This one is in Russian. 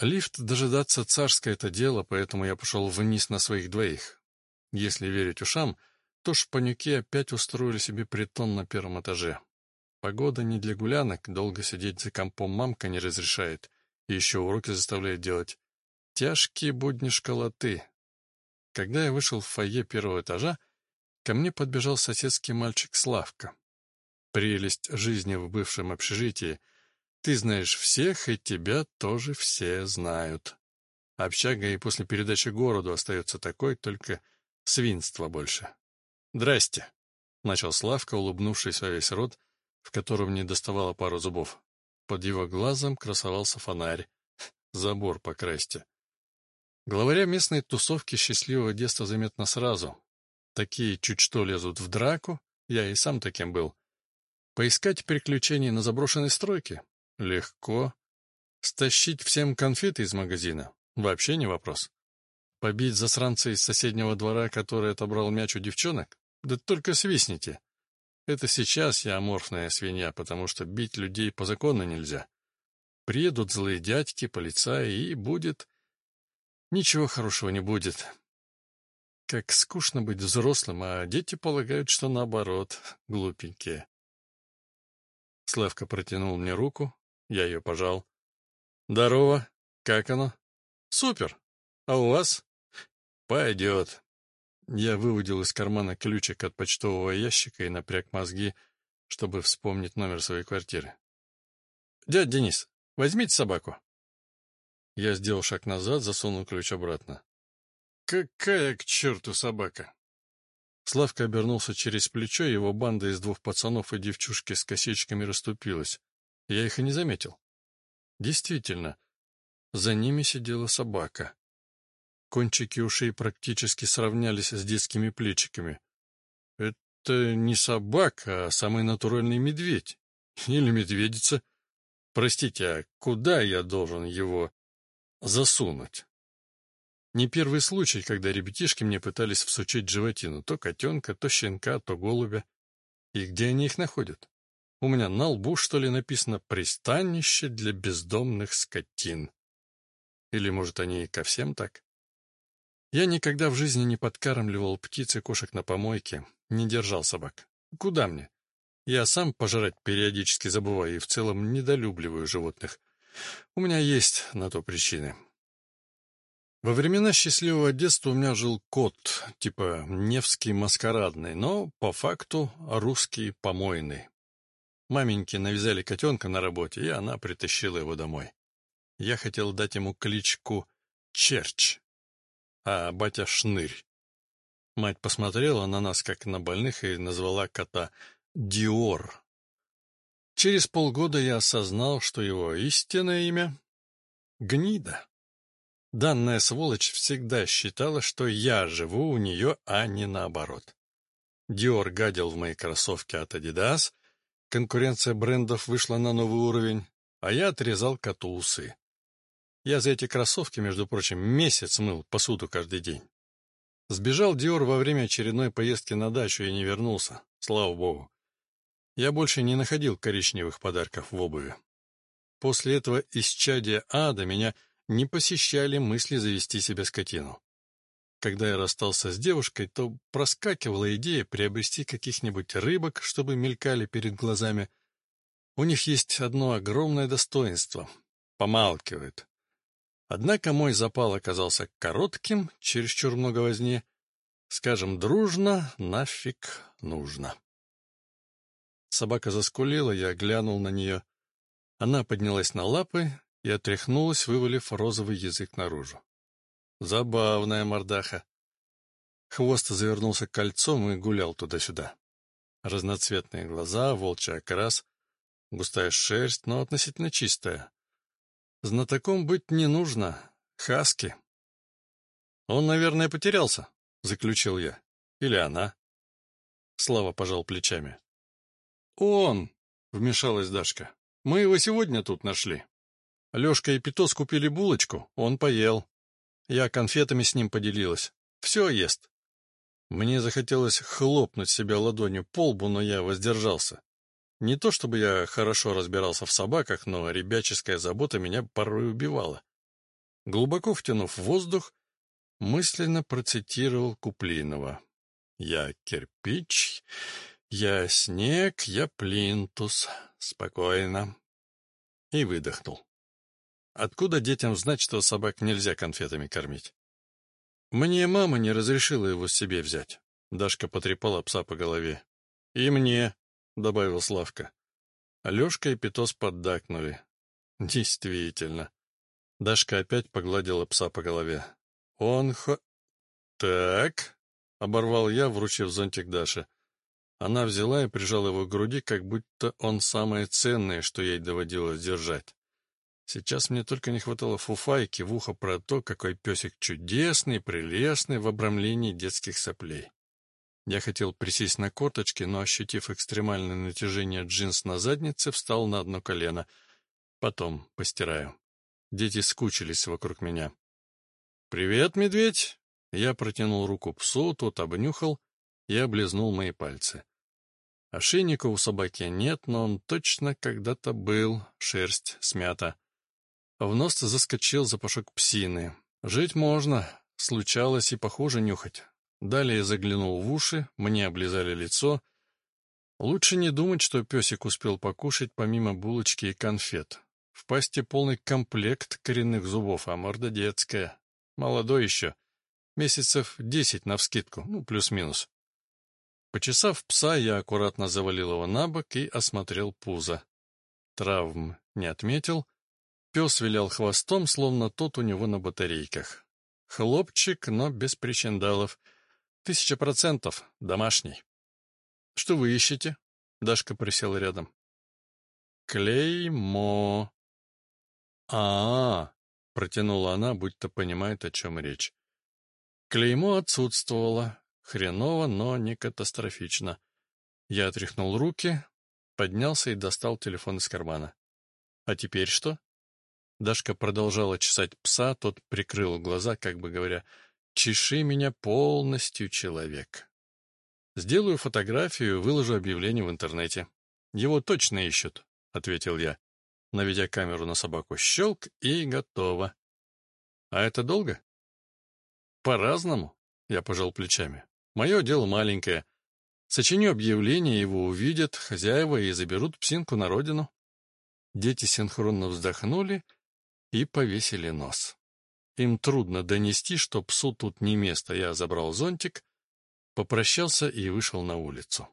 Лифт дожидаться царское это дело, поэтому я пошел вниз на своих двоих. Если верить ушам, то шпанюки опять устроили себе притон на первом этаже. Погода не для гулянок, долго сидеть за компом мамка не разрешает, и еще уроки заставляет делать. Тяжкие будни школоты. Когда я вышел в фойе первого этажа, ко мне подбежал соседский мальчик Славка. Прелесть жизни в бывшем общежитии. Ты знаешь всех, и тебя тоже все знают. Общага и после передачи городу остается такой, только свинства больше. «Здрасте», — начал Славка, улыбнувшись во весь рот, в котором не доставало пару зубов. Под его глазом красовался фонарь. Забор покрасьте. Главаря местной тусовки счастливого детства заметно сразу. Такие чуть что лезут в драку, я и сам таким был. Поискать приключений на заброшенной стройке? Легко. Стащить всем конфеты из магазина? Вообще не вопрос. Побить засранца из соседнего двора, который отобрал мяч у девчонок? Да только свистните. Это сейчас я аморфная свинья, потому что бить людей по закону нельзя. Приедут злые дядьки, полицаи, и будет... Ничего хорошего не будет. Как скучно быть взрослым, а дети полагают, что наоборот, глупенькие. Славка протянул мне руку, я ее пожал. «Здорово, как оно?» «Супер! А у вас?» «Пойдет». Я выудил из кармана ключик от почтового ящика и напряг мозги, чтобы вспомнить номер своей квартиры. «Дядь Денис, возьмите собаку». Я сделал шаг назад, засунул ключ обратно. «Какая к черту собака?» Славка обернулся через плечо, его банда из двух пацанов и девчушки с косичками расступилась. Я их и не заметил. Действительно, за ними сидела собака. Кончики ушей практически сравнялись с детскими плечиками. Это не собака, а самый натуральный медведь. Или медведица. Простите, а куда я должен его засунуть? Не первый случай, когда ребятишки мне пытались всучить животину, то котенка, то щенка, то голубя. И где они их находят? У меня на лбу, что ли, написано «пристанище для бездомных скотин». Или, может, они ко всем так? Я никогда в жизни не подкармливал птиц и кошек на помойке, не держал собак. Куда мне? Я сам пожрать периодически забываю и в целом недолюбливаю животных. У меня есть на то причины. Во времена счастливого детства у меня жил кот, типа Невский маскарадный, но по факту русский помойный. Маменьки навязали котенка на работе, и она притащила его домой. Я хотел дать ему кличку Черч, а батя Шнырь. Мать посмотрела на нас, как на больных, и назвала кота Диор. Через полгода я осознал, что его истинное имя — Гнида. Данная сволочь всегда считала, что я живу у нее, а не наоборот. Диор гадил в мои кроссовки от Adidas, конкуренция брендов вышла на новый уровень, а я отрезал коту усы. Я за эти кроссовки, между прочим, месяц мыл посуду каждый день. Сбежал Диор во время очередной поездки на дачу и не вернулся, слава богу. Я больше не находил коричневых подарков в обуви. После этого из чадия ада меня не посещали мысли завести себе скотину. Когда я расстался с девушкой, то проскакивала идея приобрести каких-нибудь рыбок, чтобы мелькали перед глазами. У них есть одно огромное достоинство — помалкивают. Однако мой запал оказался коротким, чересчур много возни. Скажем дружно, нафиг нужно. Собака заскулила, я глянул на нее. Она поднялась на лапы и отряхнулась, вывалив розовый язык наружу. Забавная мордаха. Хвост завернулся кольцом и гулял туда-сюда. Разноцветные глаза, волчий окрас, густая шерсть, но относительно чистая. Знатоком быть не нужно. Хаски. Он, наверное, потерялся, — заключил я. Или она. Слава пожал плечами. Он, — вмешалась Дашка. Мы его сегодня тут нашли. Лешка и Питос купили булочку, он поел. Я конфетами с ним поделилась. Все ест. Мне захотелось хлопнуть себя ладонью по лбу, но я воздержался. Не то чтобы я хорошо разбирался в собаках, но ребяческая забота меня порой убивала. Глубоко втянув воздух, мысленно процитировал Куплинова. «Я кирпич, я снег, я плинтус. Спокойно». И выдохнул. Откуда детям знать, что собак нельзя конфетами кормить? Мне мама не разрешила его себе взять. Дашка потрепала пса по голове. «И мне», — добавил Славка. Алешка и Питос поддакнули. «Действительно». Дашка опять погладила пса по голове. «Он хо...» «Так», — оборвал я, вручив зонтик Даше. Она взяла и прижала его к груди, как будто он самое ценное, что ей доводилось держать. Сейчас мне только не хватало фуфайки в ухо про то, какой песик чудесный, прелестный в обрамлении детских соплей. Я хотел присесть на корточки, но, ощутив экстремальное натяжение джинс на заднице, встал на одно колено. Потом постираю. Дети скучились вокруг меня. «Привет, медведь!» Я протянул руку псу, тот обнюхал и облизнул мои пальцы. Ошейника у собаки нет, но он точно когда-то был, шерсть смята. В нос заскочил запашок псины. Жить можно, случалось и похуже нюхать. Далее заглянул в уши, мне облизали лицо. Лучше не думать, что песик успел покушать помимо булочки и конфет. В пасти полный комплект коренных зубов, а морда детская. Молодой еще. Месяцев десять навскидку, ну, плюс-минус. Почесав пса, я аккуратно завалил его на бок и осмотрел пузо. Травм не отметил. Пес вилял хвостом, словно тот у него на батарейках. Хлопчик, но без причиндалов. Тысяча процентов. Домашний. «Что вы ищете?» Дашка присела рядом. «Клеймо», а, -а, -а протянула она, будто понимает, о чем речь. Клеймо отсутствовало. Хреново, но не катастрофично. Я отряхнул руки, поднялся и достал телефон из кармана. «А теперь что?» Дашка продолжала чесать пса, тот прикрыл глаза, как бы говоря, «Чеши меня полностью, человек». «Сделаю фотографию, выложу объявление в интернете. Его точно ищут», — ответил я наведя камеру на собаку, щелк и готово. А это долго? По-разному, я пожал плечами. Мое дело маленькое. Сочиню объявление, его увидят хозяева и заберут псинку на родину. Дети синхронно вздохнули и повесили нос. Им трудно донести, что псу тут не место. Я забрал зонтик, попрощался и вышел на улицу.